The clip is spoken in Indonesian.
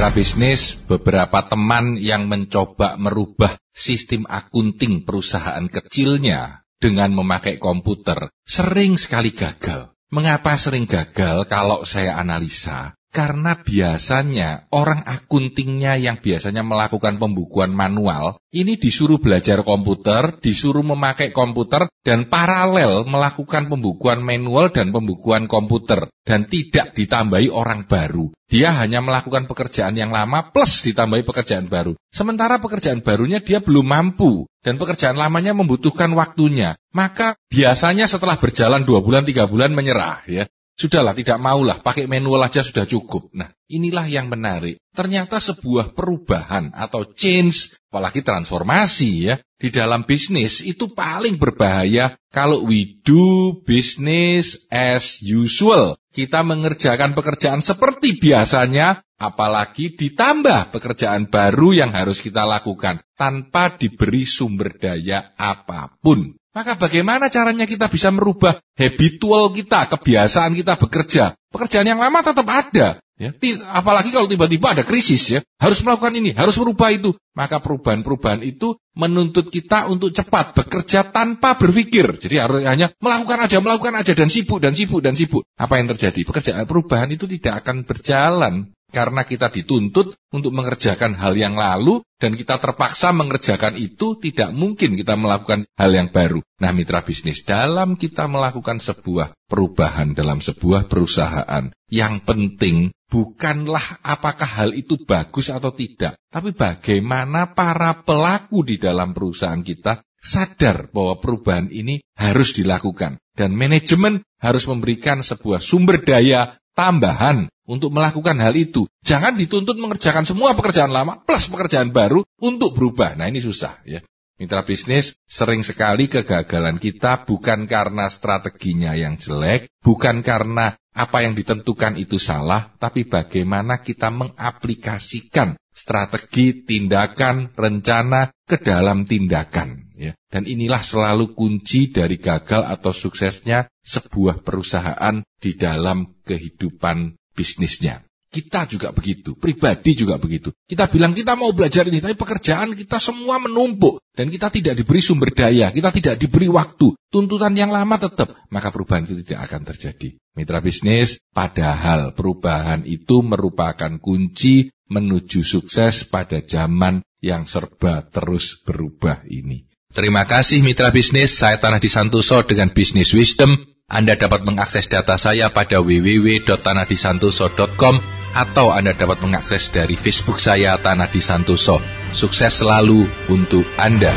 Mitra bisnis, beberapa teman yang mencoba merubah sistem akunting perusahaan kecilnya dengan memakai komputer sering sekali gagal. Mengapa sering gagal kalau saya analisa? Karena biasanya orang akuntingnya yang biasanya melakukan pembukuan manual, ini disuruh belajar komputer, disuruh memakai komputer, dan paralel melakukan pembukuan manual dan pembukuan komputer. Dan tidak ditambahi orang baru. Dia hanya melakukan pekerjaan yang lama plus ditambahi pekerjaan baru. Sementara pekerjaan barunya dia belum mampu. Dan pekerjaan lamanya membutuhkan waktunya. Maka biasanya setelah berjalan dua bulan, tiga bulan menyerah. ya Sudahlah, tidak maulah, pakai manual aja sudah cukup. Nah, inilah yang menarik. Ternyata sebuah perubahan atau change, apalagi transformasi ya, di dalam bisnis itu paling berbahaya kalau we do business as usual. Kita mengerjakan pekerjaan seperti biasanya, apalagi ditambah pekerjaan baru yang harus kita lakukan tanpa diberi sumber daya apa pun. Maka bagaimana caranya kita bisa merubah habitual kita, kebiasaan kita bekerja? Pekerjaan yang lama tetap ada. Ya, apalagi kalau tiba-tiba ada krisis ya, harus melakukan ini, harus merubah itu. Maka perubahan-perubahan itu menuntut kita untuk cepat bekerja tanpa berpikir. Jadi hanya melakukan aja, melakukan aja dan sibuk dan sibuk dan sibuk. Apa yang terjadi? Pekerjaan perubahan itu tidak akan berjalan karena kita dituntut untuk mengerjakan hal yang lalu dan kita terpaksa mengerjakan itu tidak mungkin kita melakukan hal yang baru. Nah mitra bisnis dalam kita melakukan sebuah perubahan dalam sebuah perusahaan yang penting bukanlah apakah hal itu bagus atau tidak. Tapi bagaimana para pelaku di dalam perusahaan kita sadar bahwa perubahan ini harus dilakukan. Dan manajemen harus memberikan sebuah sumber daya tambahan untuk melakukan hal itu. Jangan dituntut mengerjakan semua pekerjaan lama plus pekerjaan baru untuk berubah. Nah ini susah ya. Mitra bisnis sering sekali kegagalan kita bukan karena strateginya yang jelek, bukan karena apa yang ditentukan itu salah, tapi bagaimana kita mengaplikasikan strategi, tindakan, rencana ke dalam tindakan. Ya. Dan inilah selalu kunci dari gagal atau suksesnya sebuah perusahaan di dalam kehidupan bisnisnya. Kita juga begitu, pribadi juga begitu. Kita bilang kita mau belajar ini, tapi pekerjaan kita semua menumpuk. Dan kita tidak diberi sumber daya, kita tidak diberi waktu. Tuntutan yang lama tetap, maka perubahan itu tidak akan terjadi. Mitra bisnis, padahal perubahan itu merupakan kunci menuju sukses pada zaman yang serba terus berubah ini. Terima kasih mitra bisnis, saya Tanah Disantoso dengan Bisnis Wisdom anda dapat mengakses data saya pada www.tanahdisantoso.com atau Anda dapat mengakses dari Facebook saya Tanah Disantoso. Sukses selalu untuk Anda.